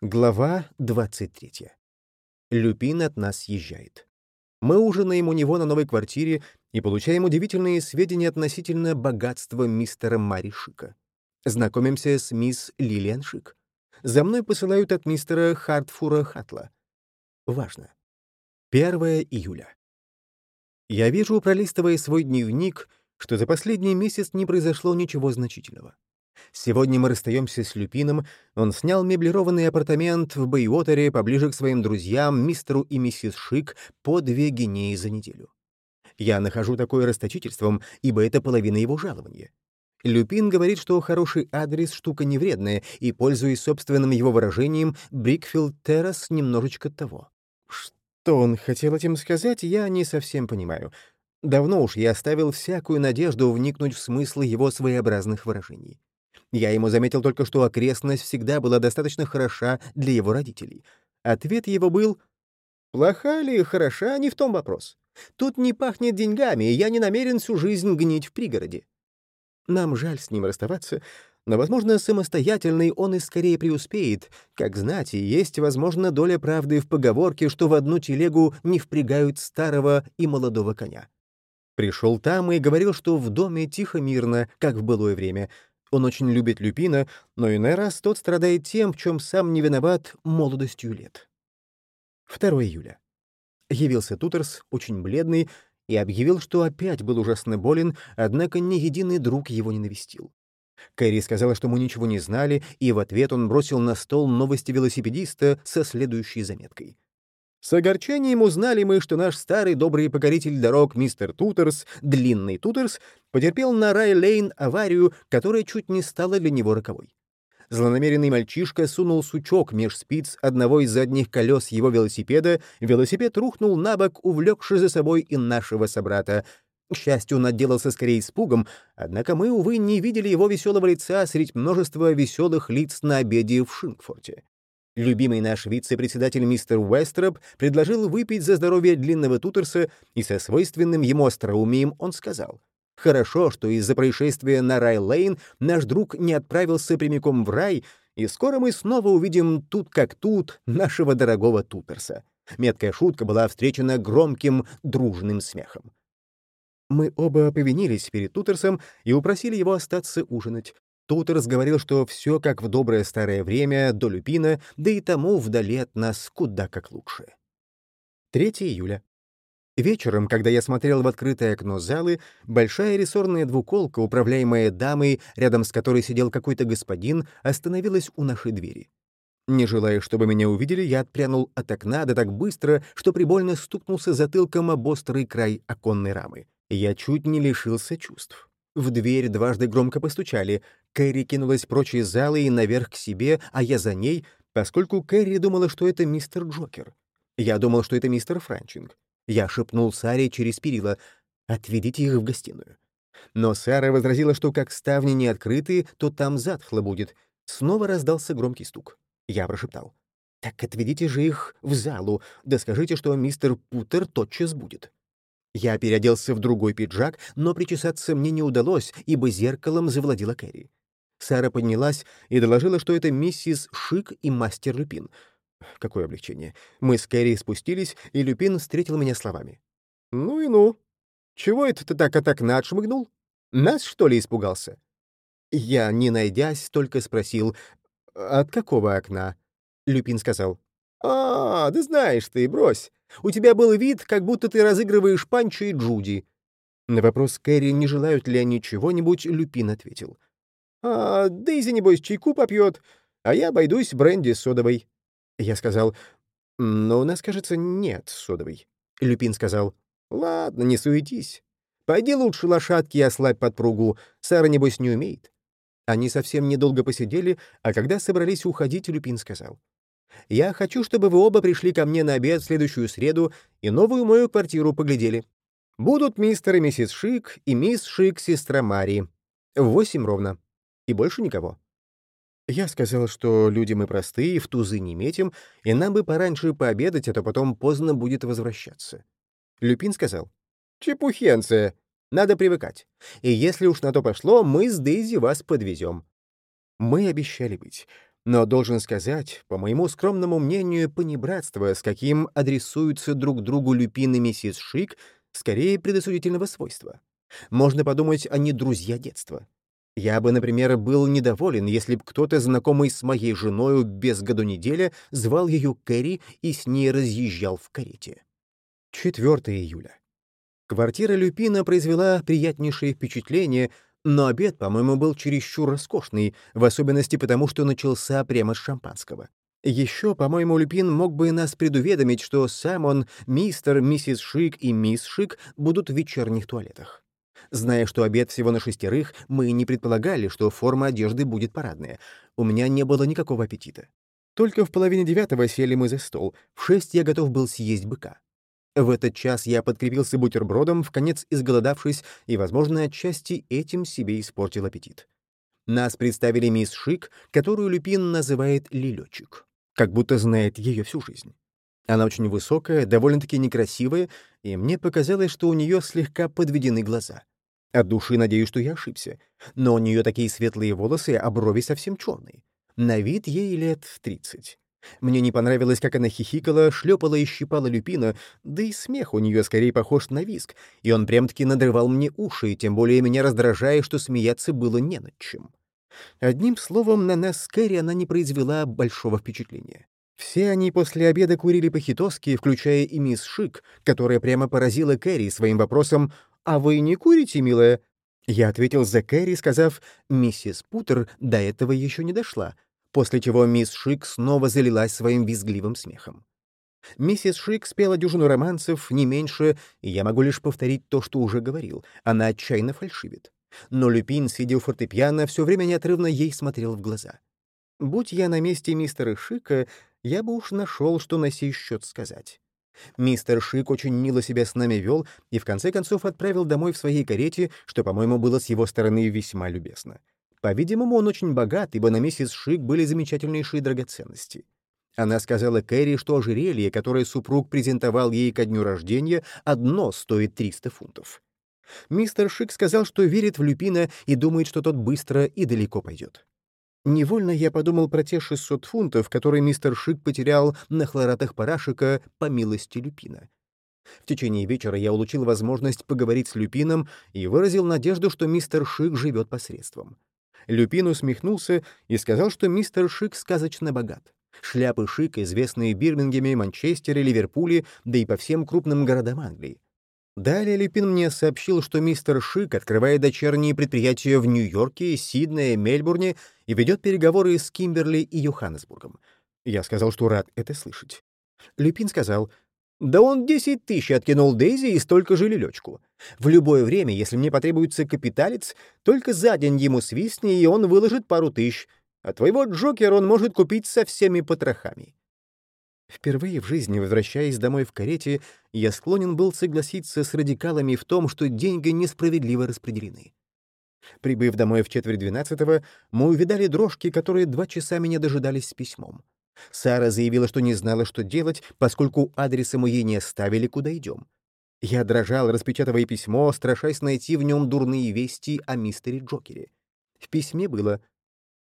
Глава 23. Люпин от нас съезжает. Мы ужинаем у него на новой квартире и получаем удивительные сведения относительно богатства мистера Мари Шика. Знакомимся с мисс Лилиан Шик. За мной посылают от мистера Хартфура Хатла. Важно. 1 июля. Я вижу, пролистывая свой дневник, что за последний месяц не произошло ничего значительного. Сегодня мы расстаемся с Люпином. Он снял меблированный апартамент в Бейуотере поближе к своим друзьям, мистеру и миссис Шик, по две гинеи за неделю. Я нахожу такое расточительством, ибо это половина его жалования. Люпин говорит, что хороший адрес — штука невредная, и, пользуясь собственным его выражением, Брикфилд Террас немножечко того. Что он хотел этим сказать, я не совсем понимаю. Давно уж я оставил всякую надежду вникнуть в смысл его своеобразных выражений. Я ему заметил только, что окрестность всегда была достаточно хороша для его родителей. Ответ его был «Плоха ли, хороша, не в том вопрос. Тут не пахнет деньгами, и я не намерен всю жизнь гнить в пригороде». Нам жаль с ним расставаться, но, возможно, самостоятельный он и скорее преуспеет. Как знать, и есть, возможно, доля правды в поговорке, что в одну телегу не впрягают старого и молодого коня. Пришел там и говорил, что в доме тихо-мирно, как в былое время — он очень любит Люпина, но иной раз тот страдает тем, в чем сам не виноват молодостью лет. 2 июля. Явился Тутерс, очень бледный, и объявил, что опять был ужасно болен, однако ни единый друг его не навестил. Кэрри сказала, что мы ничего не знали, и в ответ он бросил на стол новости велосипедиста со следующей заметкой. С огорчением узнали мы, что наш старый добрый покоритель дорог мистер Тутерс, длинный Тутерс, потерпел на Рай-Лейн аварию, которая чуть не стала для него роковой. Злонамеренный мальчишка сунул сучок меж спиц одного из задних колес его велосипеда, велосипед рухнул на бок, увлекши за собой и нашего собрата. К счастью, он отделался скорее испугом, однако мы, увы, не видели его веселого лица среди множества веселых лиц на обеде в Шинкфорте. Любимый наш вице-председатель мистер Уэстроп предложил выпить за здоровье длинного Тутерса, и со свойственным ему остроумием он сказал, «Хорошо, что из-за происшествия на Рай-Лейн наш друг не отправился прямиком в рай, и скоро мы снова увидим тут как тут нашего дорогого Тутерса». Меткая шутка была встречена громким, дружным смехом. Мы оба повинились перед Тутерсом и упросили его остаться ужинать. Тут разговорил, что все как в доброе старое время, до Люпина, да и тому вдали от нас куда как лучше. 3 июля. Вечером, когда я смотрел в открытое окно залы, большая рессорная двуколка, управляемая дамой, рядом с которой сидел какой-то господин, остановилась у нашей двери. Не желая, чтобы меня увидели, я отпрянул от окна да так быстро, что прибольно стукнулся затылком об острый край оконной рамы. Я чуть не лишился чувств. В дверь дважды громко постучали. Кэрри кинулась прочь из зала и наверх к себе, а я за ней, поскольку Кэрри думала, что это мистер Джокер. Я думал, что это мистер Франчинг. Я шепнул Саре через перила «Отведите их в гостиную». Но Сара возразила, что как ставни не открыты, то там затхло будет. Снова раздался громкий стук. Я прошептал. «Так отведите же их в залу, да скажите, что мистер Путер тотчас будет». Я переоделся в другой пиджак, но причесаться мне не удалось, ибо зеркалом завладела Кэрри. Сара поднялась и доложила, что это миссис Шик и мастер Люпин. Какое облегчение. Мы с Кэрри спустились, и Люпин встретил меня словами. «Ну и ну. Чего это ты так от окна отшмыгнул? Нас, что ли, испугался?» Я, не найдясь, только спросил, «От какого окна?» Люпин сказал, «А, да знаешь ты, брось. У тебя был вид, как будто ты разыгрываешь Панчо и Джуди». На вопрос Кэрри, не желают ли они чего-нибудь, Люпин ответил. «А Дейзи, небось, чайку попьет, а я обойдусь бренди содовой». Я сказал, «Но у нас, кажется, нет содовой». Люпин сказал, «Ладно, не суетись. Пойди лучше лошадки и ослабь подпругу, Сара, небось, не умеет». Они совсем недолго посидели, а когда собрались уходить, Люпин сказал, я хочу, чтобы вы оба пришли ко мне на обед в следующую среду и новую мою квартиру поглядели. Будут мистер и миссис Шик и мисс Шик, сестра Мари. В восемь ровно. И больше никого. Я сказал, что люди мы простые, в тузы не метим, и нам бы пораньше пообедать, а то потом поздно будет возвращаться. Люпин сказал, «Чепухенция, надо привыкать. И если уж на то пошло, мы с Дейзи вас подвезем». Мы обещали быть. Но должен сказать, по моему скромному мнению, понебратство, с каким адресуются друг другу Люпин и миссис Шик, скорее предосудительного свойства. Можно подумать, они друзья детства. Я бы, например, был недоволен, если бы кто-то, знакомый с моей женой без году неделя, звал ее Кэрри и с ней разъезжал в карете. 4 июля. Квартира Люпина произвела приятнейшее впечатление, но обед, по-моему, был чересчур роскошный, в особенности потому, что начался прямо с шампанского. Еще, по-моему, Люпин мог бы нас предуведомить, что сам он, мистер, миссис Шик и мисс Шик будут в вечерних туалетах. Зная, что обед всего на шестерых, мы не предполагали, что форма одежды будет парадная. У меня не было никакого аппетита. Только в половине девятого сели мы за стол. В шесть я готов был съесть быка. В этот час я подкрепился бутербродом, в конец изголодавшись, и, возможно, отчасти этим себе испортил аппетит. Нас представили мисс Шик, которую Люпин называет Лилечек, как будто знает ее всю жизнь. Она очень высокая, довольно-таки некрасивая, и мне показалось, что у нее слегка подведены глаза. От души надеюсь, что я ошибся. Но у нее такие светлые волосы, а брови совсем черные. На вид ей лет тридцать. Мне не понравилось, как она хихикала, шлепала и щипала люпина, да и смех у нее скорее похож на виск, и он прям-таки надрывал мне уши, тем более меня раздражая, что смеяться было не над чем. Одним словом, на нас с Кэрри она не произвела большого впечатления. Все они после обеда курили по-хитовски, включая и мисс Шик, которая прямо поразила Кэрри своим вопросом «А вы не курите, милая?» Я ответил за Кэрри, сказав «Миссис Путер до этого еще не дошла», после чего мисс Шик снова залилась своим визгливым смехом. Миссис Шик спела дюжину романсов, не меньше, и я могу лишь повторить то, что уже говорил. Она отчаянно фальшивит. Но Люпин, сидя у фортепиано, все время неотрывно ей смотрел в глаза. Будь я на месте мистера Шика, я бы уж нашел, что на сей счет сказать. Мистер Шик очень мило себя с нами вел и в конце концов отправил домой в своей карете, что, по-моему, было с его стороны весьма любезно. По-видимому, он очень богат, ибо на миссис Шик были замечательнейшие драгоценности. Она сказала Кэрри, что ожерелье, которое супруг презентовал ей ко дню рождения, одно стоит 300 фунтов. Мистер Шик сказал, что верит в Люпина и думает, что тот быстро и далеко пойдет. Невольно я подумал про те 600 фунтов, которые мистер Шик потерял на хлоратах парашика по милости Люпина. В течение вечера я улучил возможность поговорить с Люпином и выразил надежду, что мистер Шик живет посредством. Люпин усмехнулся и сказал, что мистер Шик сказочно богат. Шляпы Шик, известные в Бирмингеме, Манчестере, Ливерпуле, да и по всем крупным городам Англии. Далее Люпин мне сообщил, что мистер Шик открывает дочерние предприятия в Нью-Йорке, Сиднее, Мельбурне и ведет переговоры с Кимберли и Йоханнесбургом. Я сказал, что рад это слышать. Люпин сказал, «Да он десять тысяч откинул Дейзи и столько же Лилечку. В любое время, если мне потребуется капиталец, только за день ему свистни, и он выложит пару тысяч, а твоего Джокера он может купить со всеми потрохами». Впервые в жизни, возвращаясь домой в карете, я склонен был согласиться с радикалами в том, что деньги несправедливо распределены. Прибыв домой в четверть двенадцатого, мы увидали дрожки, которые два часа меня дожидались с письмом. Сара заявила, что не знала, что делать, поскольку адреса мы ей не оставили, куда идем. Я дрожал, распечатывая письмо, страшась найти в нем дурные вести о мистере Джокере. В письме было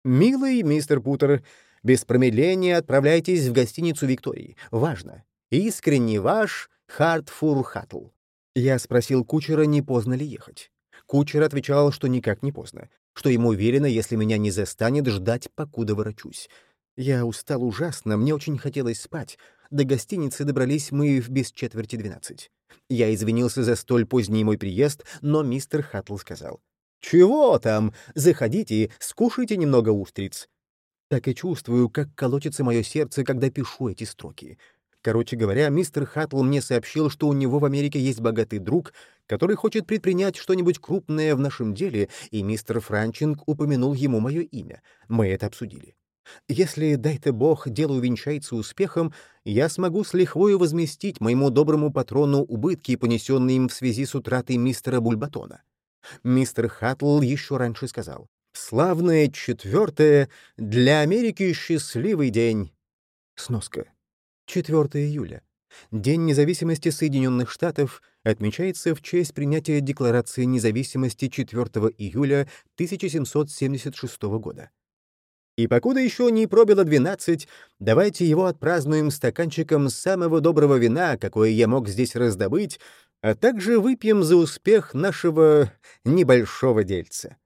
«Милый мистер Путер, без промедления отправляйтесь в гостиницу Виктории. Важно. Искренне ваш Хартфур Хаттл. Я спросил кучера, не поздно ли ехать. Кучер отвечал, что никак не поздно, что ему уверено, если меня не застанет, ждать, покуда ворочусь. Я устал ужасно, мне очень хотелось спать. До гостиницы добрались мы в без четверти двенадцать. Я извинился за столь поздний мой приезд, но мистер Хаттл сказал. «Чего там? Заходите, скушайте немного устриц так и чувствую, как колотится мое сердце, когда пишу эти строки. Короче говоря, мистер Хаттл мне сообщил, что у него в Америке есть богатый друг, который хочет предпринять что-нибудь крупное в нашем деле, и мистер Франчинг упомянул ему мое имя. Мы это обсудили. Если, дай-то бог, дело увенчается успехом, я смогу с лихвою возместить моему доброму патрону убытки, понесенные им в связи с утратой мистера Бульбатона. Мистер Хаттл еще раньше сказал. Славное четвертое для Америки счастливый день. Сноска. 4 июля. День независимости Соединенных Штатов отмечается в честь принятия Декларации независимости 4 июля 1776 года. И покуда еще не пробило двенадцать, давайте его отпразднуем стаканчиком самого доброго вина, какое я мог здесь раздобыть, а также выпьем за успех нашего небольшого дельца.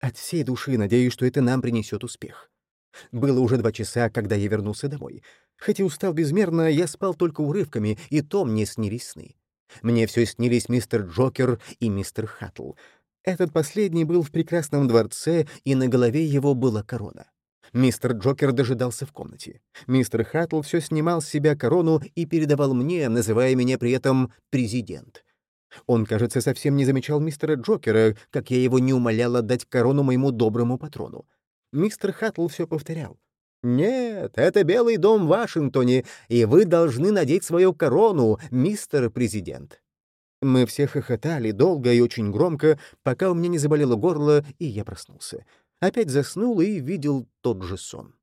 От всей души надеюсь, что это нам принесет успех. Было уже два часа, когда я вернулся домой. Хотя устал безмерно, я спал только урывками, и то мне снились сны. Мне все снились мистер Джокер и мистер Хаттл. Этот последний был в прекрасном дворце, и на голове его была корона. Мистер Джокер дожидался в комнате. Мистер Хаттл все снимал с себя корону и передавал мне, называя меня при этом «президент». Он, кажется, совсем не замечал мистера Джокера, как я его не умолял отдать корону моему доброму патрону. Мистер Хаттл все повторял. «Нет, это Белый дом в Вашингтоне, и вы должны надеть свою корону, мистер президент». Мы все хохотали долго и очень громко, пока у меня не заболело горло, и я проснулся. Опять заснул и видел тот же сон.